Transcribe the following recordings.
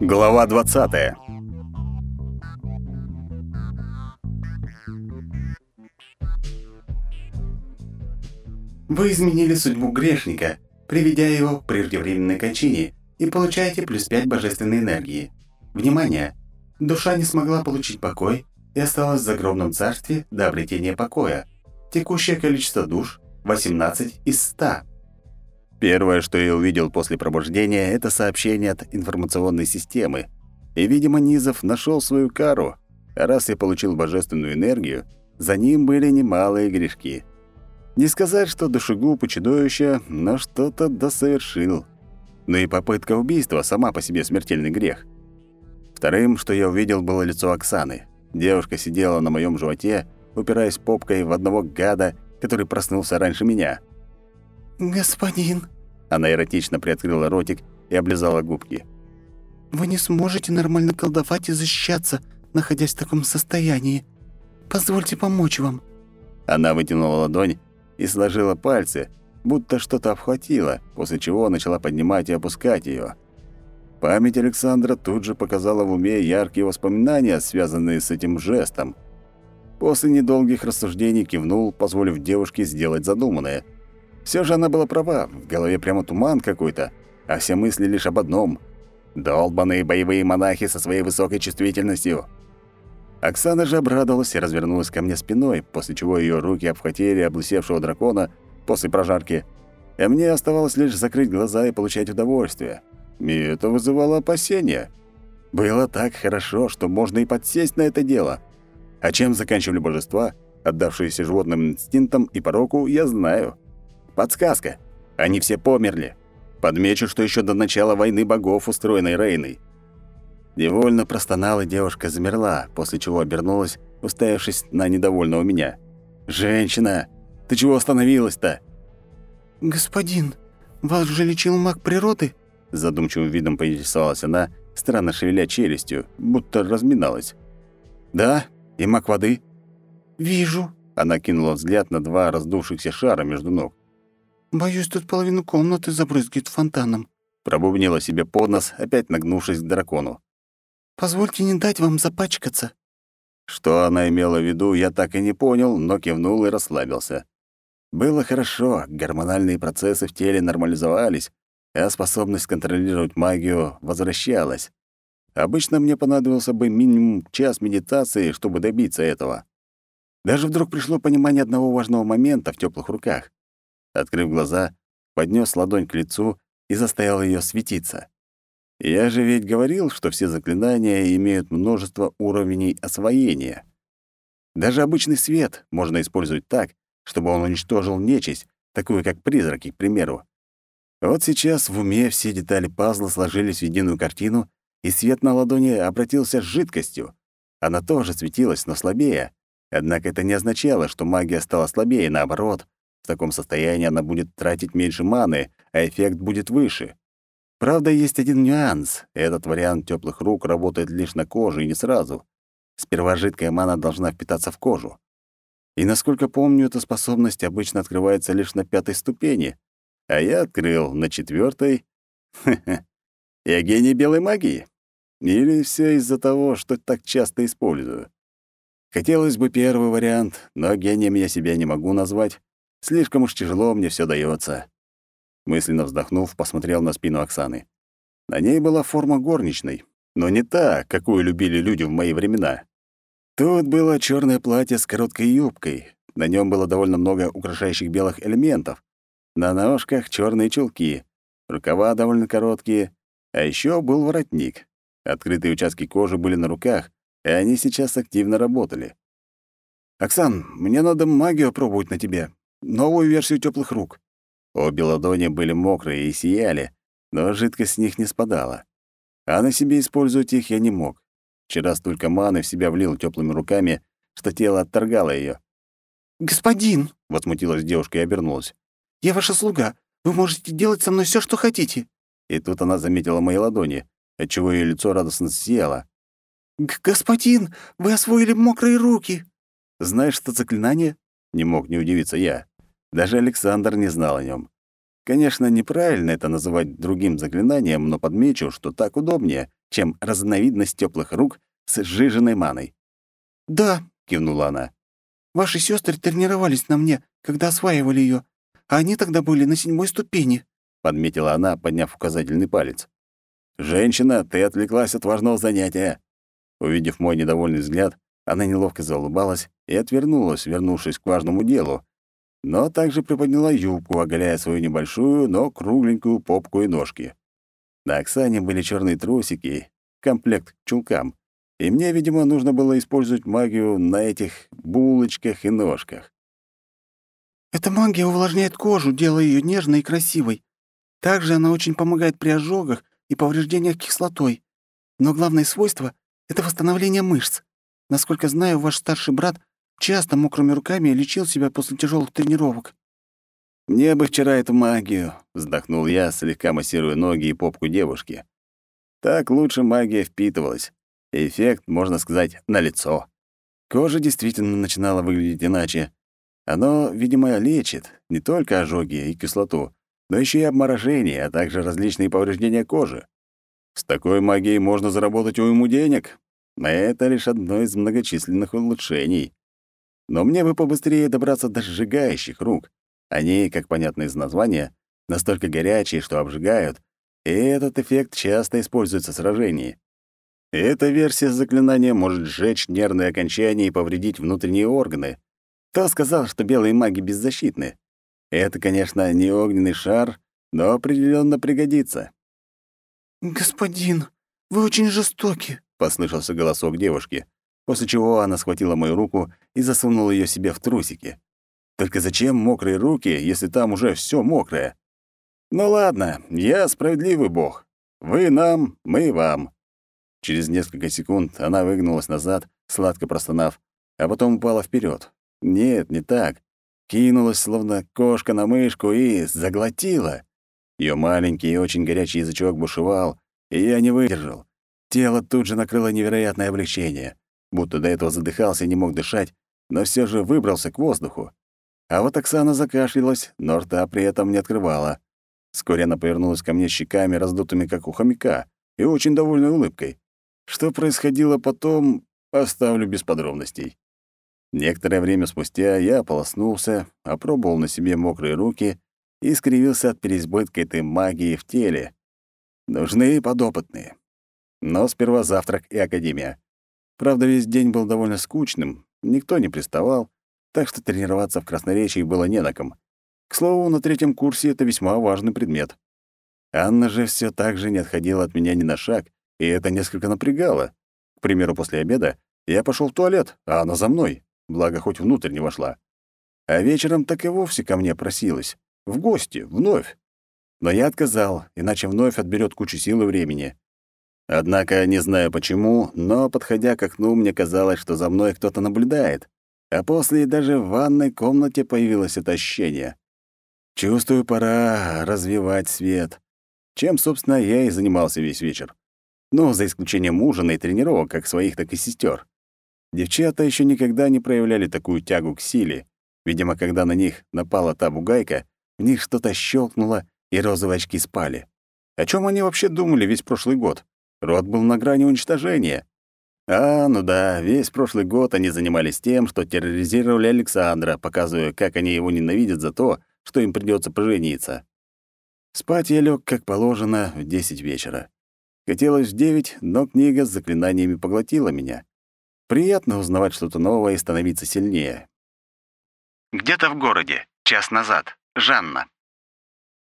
Глава 20. Вы изменили судьбу грешника, приведя его к преждевременной кончине, и получаете плюс 5 божественной энергии. Внимание! Душа не смогла получить покой и осталась в загробном царстве до обретения покоя. Текущее количество душ – 18 из 100. Первое, что я увидел после пробуждения, это сообщение от информационной системы. И, видимо, Низов нашел свою кару. Раз я получил божественную энергию, за ним были немалые грешки. Не сказать, что душегуб и чудовище, но что-то досовершил. Но и попытка убийства сама по себе смертельный грех. Вторым, что я увидел, было лицо Оксаны. Девушка сидела на моем животе, упираясь попкой в одного гада, который проснулся раньше меня. «Господин...» Она эротично приоткрыла ротик и облизала губки. «Вы не сможете нормально колдовать и защищаться, находясь в таком состоянии. Позвольте помочь вам». Она вытянула ладонь и сложила пальцы, будто что-то обхватила, после чего начала поднимать и опускать ее. Память Александра тут же показала в уме яркие воспоминания, связанные с этим жестом. После недолгих рассуждений кивнул, позволив девушке сделать задуманное – все же она была права, в голове прямо туман какой-то, а все мысли лишь об одном — долбаные боевые монахи со своей высокой чувствительностью. Оксана же обрадовалась и развернулась ко мне спиной, после чего ее руки обхватили облысевшего дракона после прожарки, а мне оставалось лишь закрыть глаза и получать удовольствие. И это вызывало опасения. Было так хорошо, что можно и подсесть на это дело. А чем заканчивали божества, отдавшиеся животным инстинктам и пороку, я знаю. Подсказка. Они все померли. Подмечу, что еще до начала войны богов, устроенной Рейной. Невольно простонала, девушка замерла, после чего обернулась, уставившись на недовольного меня. «Женщина, ты чего остановилась-то?» «Господин, вас же лечил маг природы?» Задумчивым видом поинтересовалась она, странно шевеля челюстью, будто разминалась. «Да, и маг воды?» «Вижу», — она кинула взгляд на два раздувшихся шара между ног. «Боюсь, тут половину комнаты забрызгит фонтаном», — пробубнила себе под нос, опять нагнувшись к дракону. «Позвольте не дать вам запачкаться». Что она имела в виду, я так и не понял, но кивнул и расслабился. Было хорошо, гормональные процессы в теле нормализовались, а способность контролировать магию возвращалась. Обычно мне понадобился бы минимум час медитации, чтобы добиться этого. Даже вдруг пришло понимание одного важного момента в теплых руках. Открыв глаза, поднес ладонь к лицу и заставил ее светиться. Я же ведь говорил, что все заклинания имеют множество уровней освоения. Даже обычный свет можно использовать так, чтобы он уничтожил нечисть, такую как призраки, к примеру. Вот сейчас в уме все детали пазла сложились в единую картину, и свет на ладони обратился с жидкостью. Она тоже светилась, но слабее. Однако это не означало, что магия стала слабее, наоборот, в таком состоянии она будет тратить меньше маны, а эффект будет выше. Правда, есть один нюанс. Этот вариант теплых рук работает лишь на коже и не сразу. Сперва жидкая мана должна впитаться в кожу. И, насколько помню, эта способность обычно открывается лишь на пятой ступени, а я открыл на четвертой. Я гений белой магии. Или все из-за того, что так часто использую. Хотелось бы первый вариант, но гением я себя не могу назвать. Слишком уж тяжело мне все дается. Мысленно вздохнув, посмотрел на спину Оксаны. На ней была форма горничной, но не та, какую любили люди в мои времена. Тут было черное платье с короткой юбкой. На нем было довольно много украшающих белых элементов. На ножках черные чулки, рукава довольно короткие, а еще был воротник. Открытые участки кожи были на руках, и они сейчас активно работали. «Оксан, мне надо магию пробовать на тебе новую версию теплых рук. Обе ладони были мокрые и сияли, но жидкость с них не спадала. А на себе использовать их я не мог. Вчера столько маны в себя влил теплыми руками, что тело отторгало ее. «Господин!» — возмутилась девушка и обернулась. «Я ваша слуга. Вы можете делать со мной все, что хотите». И тут она заметила мои ладони, отчего ее лицо радостно сияло. «Господин, вы освоили мокрые руки!» «Знаешь что заклинание?» — не мог не удивиться я. Даже Александр не знал о нем. Конечно, неправильно это называть другим заклинанием, но подмечу, что так удобнее, чем разновидность теплых рук с сжиженной маной. «Да», — кивнула она. «Ваши сестры тренировались на мне, когда осваивали ее, а они тогда были на седьмой ступени», — подметила она, подняв указательный палец. «Женщина, ты отвлеклась от важного занятия». Увидев мой недовольный взгляд, она неловко заулыбалась и отвернулась, вернувшись к важному делу, но также приподняла юбку, оголяя свою небольшую, но кругленькую попку и ножки. На Оксане были черные трусики, комплект к чулкам, и мне, видимо, нужно было использовать магию на этих булочках и ножках. «Эта магия увлажняет кожу, делая ее нежной и красивой. Также она очень помогает при ожогах и повреждениях кислотой. Но главное свойство — это восстановление мышц. Насколько знаю, ваш старший брат часто мокрыми руками лечил себя после тяжелых тренировок. «Мне бы вчера эту магию», — вздохнул я, слегка массируя ноги и попку девушки. Так лучше магия впитывалась. Эффект, можно сказать, налицо. Кожа действительно начинала выглядеть иначе. Оно, видимо, лечит не только ожоги и кислоту, но еще и обморожение, а также различные повреждения кожи. С такой магией можно заработать уйму денег. Это лишь одно из многочисленных улучшений. Но мне бы побыстрее добраться до сжигающих рук. Они, как понятно из названия, настолько горячие, что обжигают, и этот эффект часто используется в сражении. Эта версия заклинания может сжечь нервные окончания и повредить внутренние органы. Кто сказал, что белые маги беззащитны? Это, конечно, не огненный шар, но определенно пригодится. «Господин, вы очень жестоки», — послышался голосок девушки после чего она схватила мою руку и засунула ее себе в трусики. Только зачем мокрые руки, если там уже все мокрое? Ну ладно, я справедливый бог. Вы нам, мы вам. Через несколько секунд она выгнулась назад, сладко простонав, а потом упала вперед. Нет, не так. Кинулась, словно кошка на мышку, и заглотила. Ее маленький и очень горячий язычок бушевал, и я не выдержал. Тело тут же накрыло невероятное облегчение будто до этого задыхался и не мог дышать, но все же выбрался к воздуху. А вот Оксана закашлялась, но рта при этом не открывала. Вскоре она повернулась ко мне щеками, раздутыми, как у хомяка, и очень довольной улыбкой. Что происходило потом, оставлю без подробностей. Некоторое время спустя я ополоснулся, опробовал на себе мокрые руки и скривился от переизбытка этой магии в теле. Нужны подопытные. Но сперва завтрак и академия. Правда, весь день был довольно скучным, никто не приставал, так что тренироваться в красноречии было не на ком. К слову, на третьем курсе это весьма важный предмет. Анна же все так же не отходила от меня ни на шаг, и это несколько напрягало. К примеру, после обеда я пошел в туалет, а она за мной, благо хоть внутрь не вошла. А вечером так и вовсе ко мне просилась. В гости, вновь. Но я отказал, иначе вновь отберет кучу сил и времени. Однако, не знаю почему, но, подходя к окну, мне казалось, что за мной кто-то наблюдает. А после даже в ванной комнате появилось это ощущение. Чувствую, пора развивать свет. Чем, собственно, я и занимался весь вечер. Ну, за исключением ужина и тренировок, как своих, так и сестер. Девчата еще никогда не проявляли такую тягу к силе. Видимо, когда на них напала та бугайка, в них что-то щелкнуло, и розовые очки спали. О чем они вообще думали весь прошлый год? Род был на грани уничтожения. А, ну да, весь прошлый год они занимались тем, что терроризировали Александра, показывая, как они его ненавидят за то, что им придется пожениться. Спать я лег, как положено, в десять вечера. Хотелось в девять, но книга с заклинаниями поглотила меня. Приятно узнавать что-то новое и становиться сильнее. Где-то в городе. Час назад. Жанна.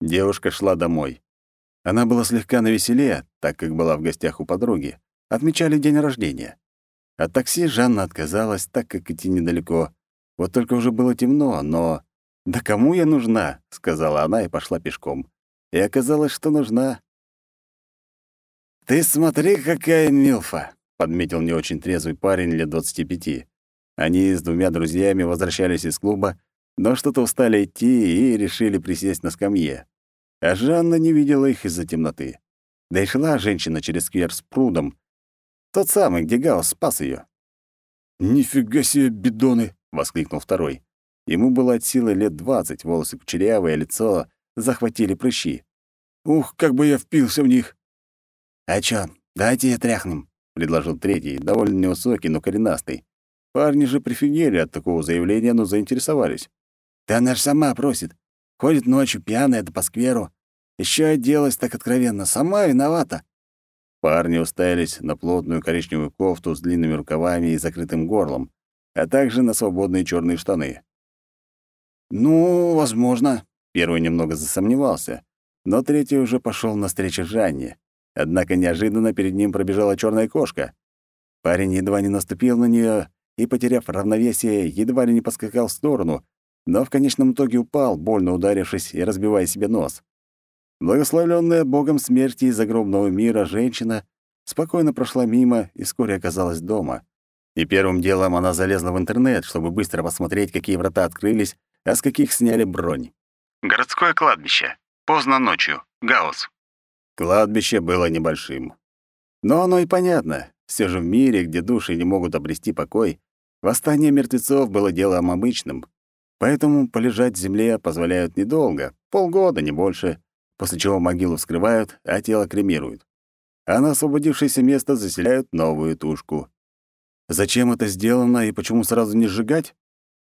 Девушка шла домой. Она была слегка навеселе, так как была в гостях у подруги. Отмечали день рождения. От такси Жанна отказалась, так как идти недалеко. Вот только уже было темно, но... «Да кому я нужна?» — сказала она и пошла пешком. И оказалось, что нужна. «Ты смотри, какая милфа!» — подметил не очень трезвый парень лет двадцати пяти. Они с двумя друзьями возвращались из клуба, но что-то устали идти и решили присесть на скамье а Жанна не видела их из-за темноты. Да и шла женщина через сквер с прудом. Тот самый, где Гаус спас ее. «Нифига себе бидоны!» — воскликнул второй. Ему было от силы лет двадцать, волосы кучерявые, лицо захватили прыщи. «Ух, как бы я впился в них!» «А чё, «Дайте я тряхнем», — предложил третий, довольно невысокий, но коренастый. Парни же прифигели от такого заявления, но заинтересовались. «Да она ж сама просит. Ходит ночью пьяная да по скверу. Еще оделась так откровенно. Сама виновата». Парни уставились на плотную коричневую кофту с длинными рукавами и закрытым горлом, а также на свободные черные штаны. «Ну, возможно», — первый немного засомневался, но третий уже пошел навстречу Жанне. Однако неожиданно перед ним пробежала черная кошка. Парень едва не наступил на нее и, потеряв равновесие, едва ли не поскакал в сторону, но в конечном итоге упал, больно ударившись и разбивая себе нос. Благословленная богом смерти из загробного мира женщина спокойно прошла мимо и вскоре оказалась дома. И первым делом она залезла в интернет, чтобы быстро посмотреть, какие врата открылись, а с каких сняли бронь. Городское кладбище. Поздно ночью. Гаус. Кладбище было небольшим. Но оно и понятно. Все же в мире, где души не могут обрести покой, восстание мертвецов было делом обычным. Поэтому полежать в земле позволяют недолго, полгода, не больше после чего могилу вскрывают, а тело кремируют. А на освободившееся место заселяют новую тушку. Зачем это сделано и почему сразу не сжигать?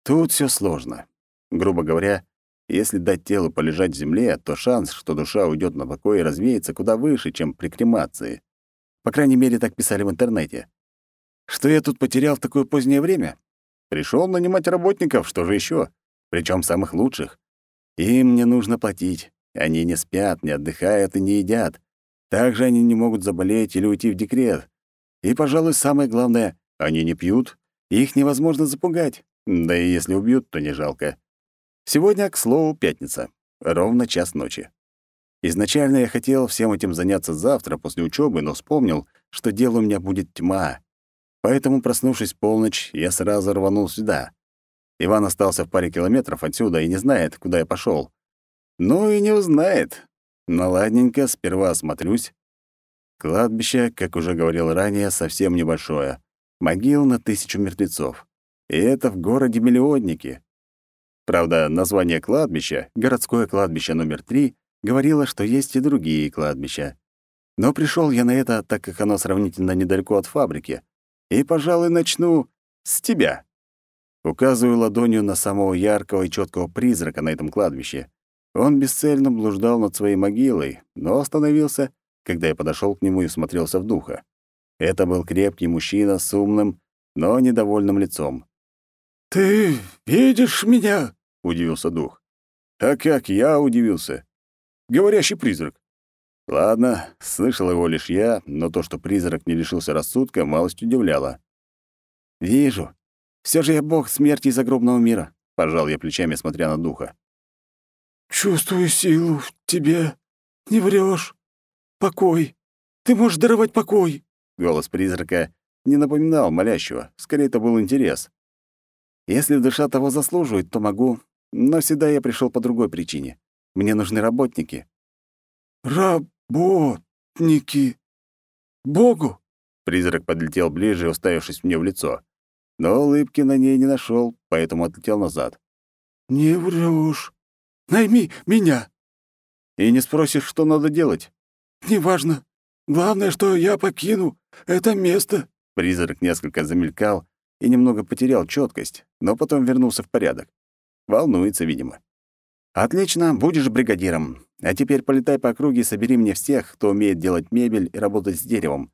Тут все сложно. Грубо говоря, если дать телу полежать в земле, то шанс, что душа уйдет на покой и развеется, куда выше, чем при кремации. По крайней мере, так писали в интернете. Что я тут потерял в такое позднее время? Пришел нанимать работников, что же еще? Причем самых лучших. Им мне нужно платить. Они не спят, не отдыхают и не едят. Также они не могут заболеть или уйти в декрет. И, пожалуй, самое главное, они не пьют, их невозможно запугать. Да и если убьют, то не жалко. Сегодня, к слову, пятница. Ровно час ночи. Изначально я хотел всем этим заняться завтра после учебы, но вспомнил, что дело у меня будет тьма. Поэтому, проснувшись полночь, я сразу рванул сюда. Иван остался в паре километров отсюда и не знает, куда я пошел. Ну и не узнает. Ну ладненько, сперва осмотрюсь. Кладбище, как уже говорил ранее, совсем небольшое. Могил на тысячу мертвецов. И это в городе-миллионнике. Правда, название кладбища, городское кладбище номер три, говорило, что есть и другие кладбища. Но пришел я на это, так как оно сравнительно недалеко от фабрики. И, пожалуй, начну с тебя. Указываю ладонью на самого яркого и четкого призрака на этом кладбище. Он бесцельно блуждал над своей могилой, но остановился, когда я подошел к нему и смотрелся в духа. Это был крепкий мужчина с умным, но недовольным лицом. «Ты видишь меня?» — удивился дух. «А как я удивился? Говорящий призрак. Ладно, слышал его лишь я, но то, что призрак не лишился рассудка, малость удивляло. «Вижу. Все же я бог смерти загробного мира», — пожал я плечами, смотря на духа. Чувствую силу в тебе. Не врешь. Покой. Ты можешь даровать покой. Голос призрака не напоминал молящего, скорее это был интерес. Если душа того заслуживает, то могу, но всегда я пришел по другой причине. Мне нужны работники. Работники. Богу. Призрак подлетел ближе, уставившись мне в лицо. Но улыбки на ней не нашел, поэтому отлетел назад. «Не врешь. Найми меня!» «И не спросишь, что надо делать?» «Неважно. Главное, что я покину это место». Призрак несколько замелькал и немного потерял четкость, но потом вернулся в порядок. Волнуется, видимо. «Отлично, будешь бригадиром. А теперь полетай по округе и собери мне всех, кто умеет делать мебель и работать с деревом.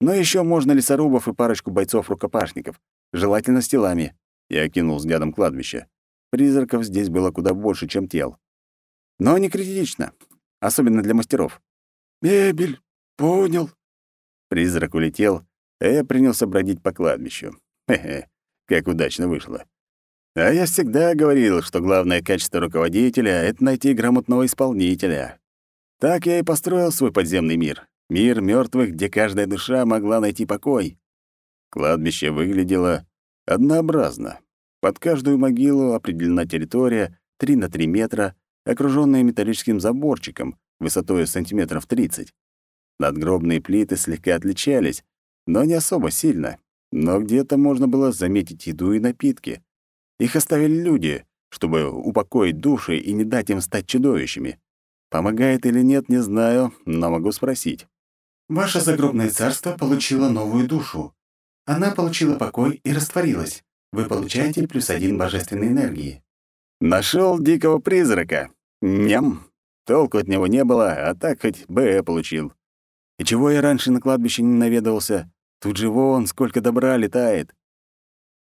Но еще можно лесорубов и парочку бойцов-рукопашников. Желательно с телами». Я окинул взглядом кладбище. Призраков здесь было куда больше, чем тел. Но не критично, особенно для мастеров. «Мебель, понял». Призрак улетел, а я принялся бродить по кладбищу. Хе-хе, как удачно вышло. А я всегда говорил, что главное качество руководителя — это найти грамотного исполнителя. Так я и построил свой подземный мир. Мир мертвых, где каждая душа могла найти покой. Кладбище выглядело однообразно. Под каждую могилу определена территория 3 на 3 метра, окружённая металлическим заборчиком высотой сантиметров 30. Надгробные плиты слегка отличались, но не особо сильно. Но где-то можно было заметить еду и напитки. Их оставили люди, чтобы упокоить души и не дать им стать чудовищами. Помогает или нет, не знаю, но могу спросить. Ваше загробное царство получило новую душу. Она получила покой и растворилась. Вы получаете плюс один божественной энергии. Нашел дикого призрака. Ням. Толку от него не было, а так хоть БЭ получил. И чего я раньше на кладбище не наведался? Тут же вон сколько добра летает.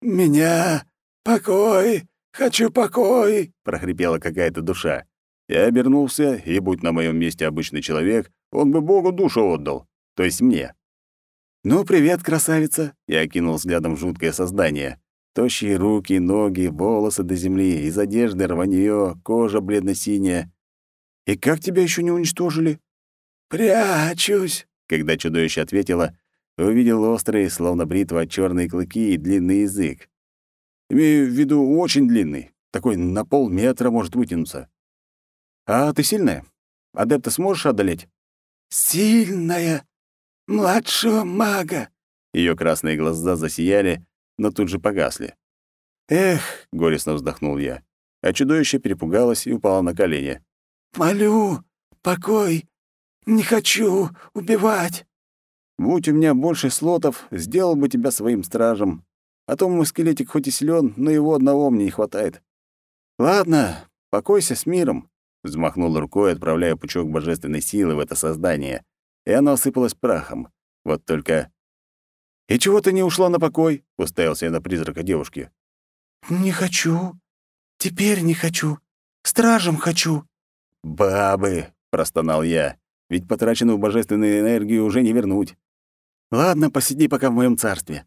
«Меня! Покой! Хочу покой!» — прохрипела какая-то душа. Я обернулся, и, будь на моем месте обычный человек, он бы Богу душу отдал, то есть мне. «Ну, привет, красавица!» — я окинул взглядом жуткое создание. Тощие руки, ноги, волосы до земли, из одежды рванье, кожа бледно-синяя. «И как тебя еще не уничтожили?» «Прячусь!» Когда чудовище ответило, увидел острые, словно бритва, черные клыки и длинный язык. Имею в виду очень длинный, такой на полметра может вытянуться. «А ты сильная? Адепта сможешь одолеть?» «Сильная! Младшего мага!» Ее красные глаза засияли, но тут же погасли. «Эх!» — горестно вздохнул я. А чудовище перепугалось и упало на колени. «Молю, покой! Не хочу убивать!» «Будь у меня больше слотов, сделал бы тебя своим стражем. А то мой скелетик хоть и силен, но его одного мне не хватает. Ладно, покойся с миром!» Взмахнул рукой, отправляя пучок божественной силы в это создание, и оно осыпалось прахом. Вот только «И чего ты не ушла на покой?» — уставился я на призрака девушки. «Не хочу. Теперь не хочу. Стражем хочу». «Бабы!» — простонал я. «Ведь потраченную божественную энергию уже не вернуть. Ладно, посиди пока в моем царстве».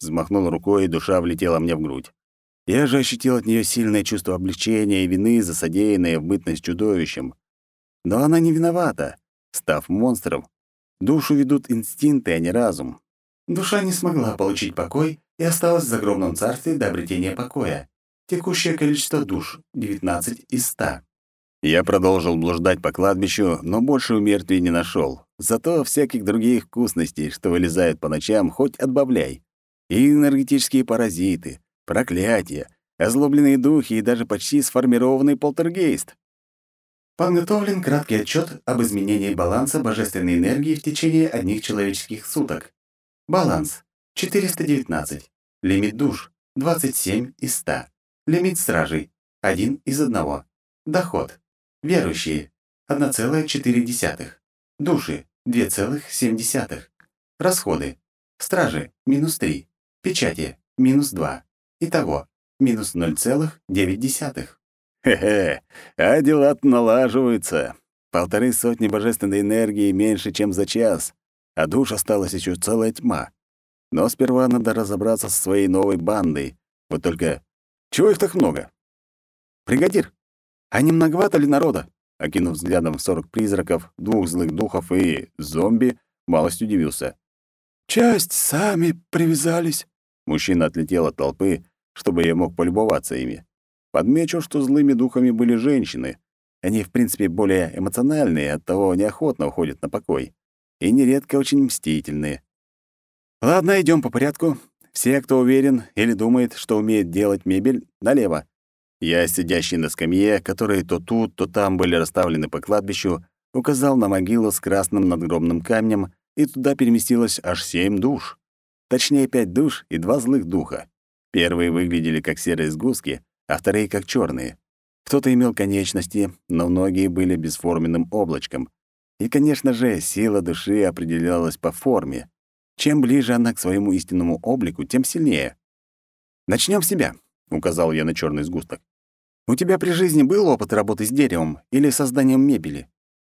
Взмахнул рукой, и душа влетела мне в грудь. Я же ощутил от нее сильное чувство облегчения и вины за содеянное в бытность чудовищем. Но она не виновата. Став монстром, душу ведут инстинкты, а не разум. Душа не смогла получить покой и осталась в загробном царстве до обретения покоя. Текущее количество душ — 19 из 100. Я продолжил блуждать по кладбищу, но больше у мертвей не нашел. Зато всяких других вкусностей, что вылезают по ночам, хоть отбавляй. И энергетические паразиты, проклятия, озлобленные духи и даже почти сформированный полтергейст. Подготовлен краткий отчет об изменении баланса божественной энергии в течение одних человеческих суток. Баланс 419. Лимит душ 27 из 100. Лимит стражей 1 из 1. Доход. Верующие 1,4. Души 2,7. Расходы. Стражи минус 3. Печати минус 2. Итого минус 0,9. Хе-хе, а дела-то налаживаются. Полторы сотни божественной энергии меньше, чем за час а душ осталась еще целая тьма. Но сперва надо разобраться со своей новой бандой. Вот только чего их так много? Бригадир, а не многовато ли народа? Окинув взглядом сорок призраков, двух злых духов и зомби, малость удивился. «Часть сами привязались». Мужчина отлетел от толпы, чтобы я мог полюбоваться ими. Подмечу, что злыми духами были женщины. Они, в принципе, более эмоциональные, оттого неохотно уходят на покой и нередко очень мстительные. Ладно, идем по порядку. Все, кто уверен или думает, что умеет делать мебель, налево. Я, сидящий на скамье, которые то тут, то там были расставлены по кладбищу, указал на могилу с красным надгробным камнем, и туда переместилось аж семь душ. Точнее, пять душ и два злых духа. Первые выглядели как серые сгустки, а вторые — как черные. Кто-то имел конечности, но многие были бесформенным облачком, и, конечно же, сила души определялась по форме. Чем ближе она к своему истинному облику, тем сильнее. Начнем с себя», — указал я на черный сгусток. «У тебя при жизни был опыт работы с деревом или созданием мебели?»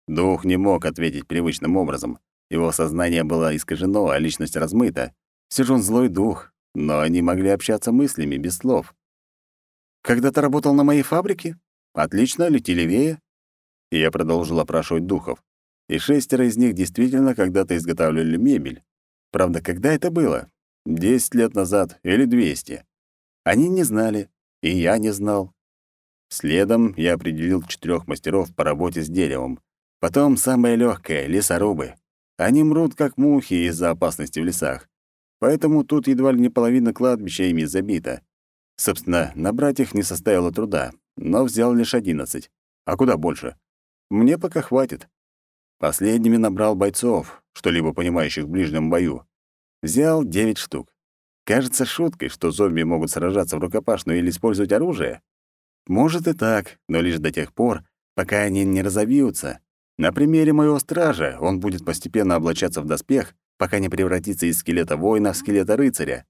Дух не мог ответить привычным образом. Его сознание было искажено, а личность размыта. Все же он злой дух, но они могли общаться мыслями, без слов. «Когда ты работал на моей фабрике? Отлично, лети левее». И я продолжил опрашивать духов и шестеро из них действительно когда-то изготавливали мебель. Правда, когда это было? Десять лет назад или двести? Они не знали, и я не знал. Следом я определил четырех мастеров по работе с деревом. Потом самое легкое — лесорубы. Они мрут, как мухи, из-за опасности в лесах. Поэтому тут едва ли не половина кладбища ими забита. Собственно, набрать их не составило труда, но взял лишь одиннадцать. А куда больше? Мне пока хватит. Последними набрал бойцов, что-либо понимающих в ближнем бою. Взял девять штук. Кажется шуткой, что зомби могут сражаться в рукопашную или использовать оружие. Может и так, но лишь до тех пор, пока они не разовьются. На примере моего стража он будет постепенно облачаться в доспех, пока не превратится из скелета воина в скелета рыцаря.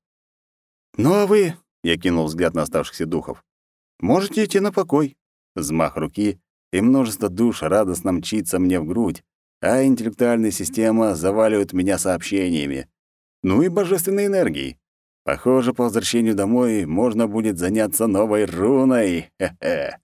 «Ну а вы», — я кинул взгляд на оставшихся духов, — «можете идти на покой». Взмах руки, и множество душ радостно мчится мне в грудь, а интеллектуальная система заваливает меня сообщениями. Ну и божественной энергией. Похоже, по возвращению домой можно будет заняться новой руной. Хе-хе.